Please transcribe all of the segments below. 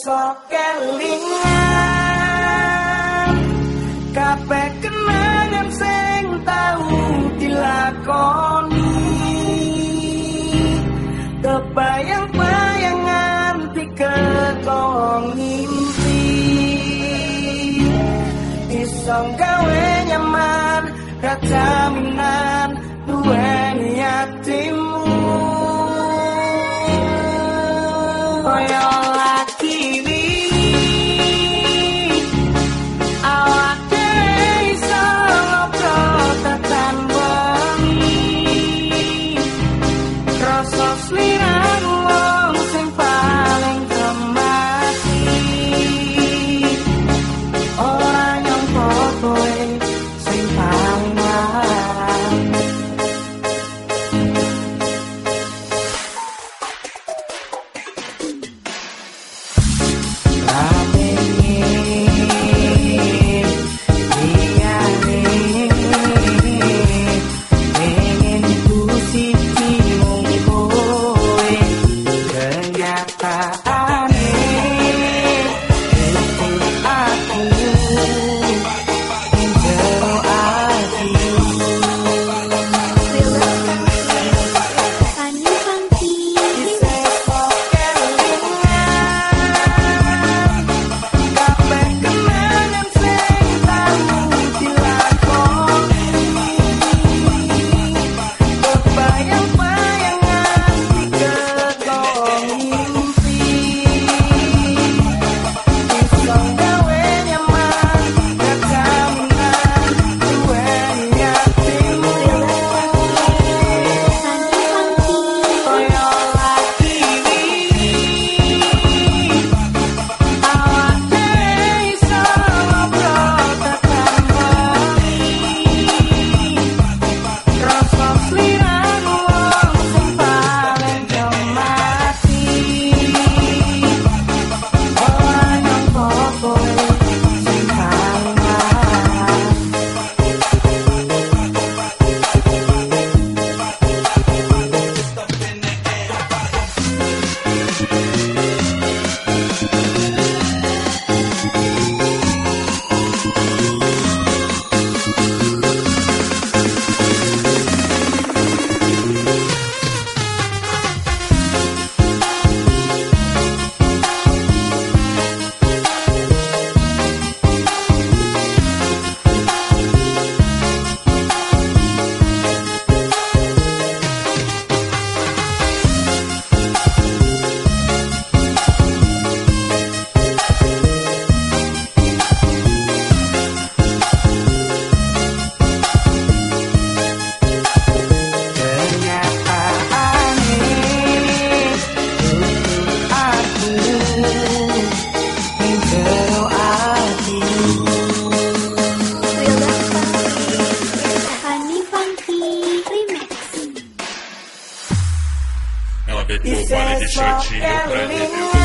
sok kelingan. Kabeh kenangan sing tau dilakoni. Kebayang-bayangan diketong mimpi iso gawe nyaman kajaminan duweni Quale di cerci io prende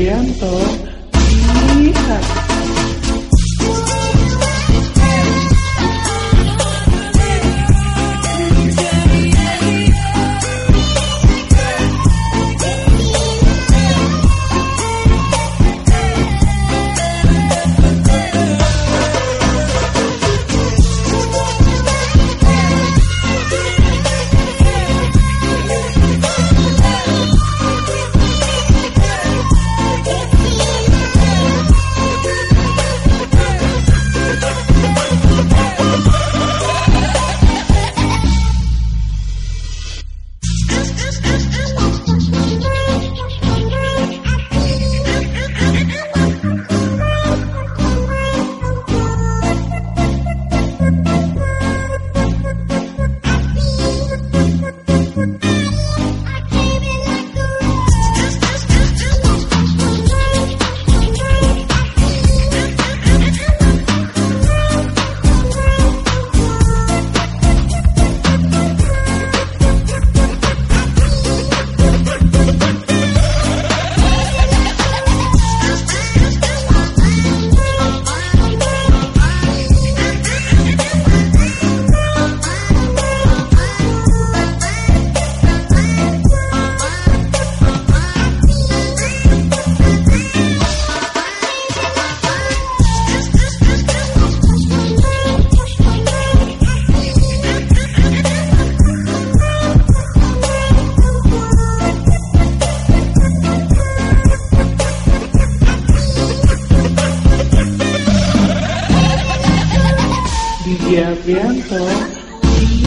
tiempo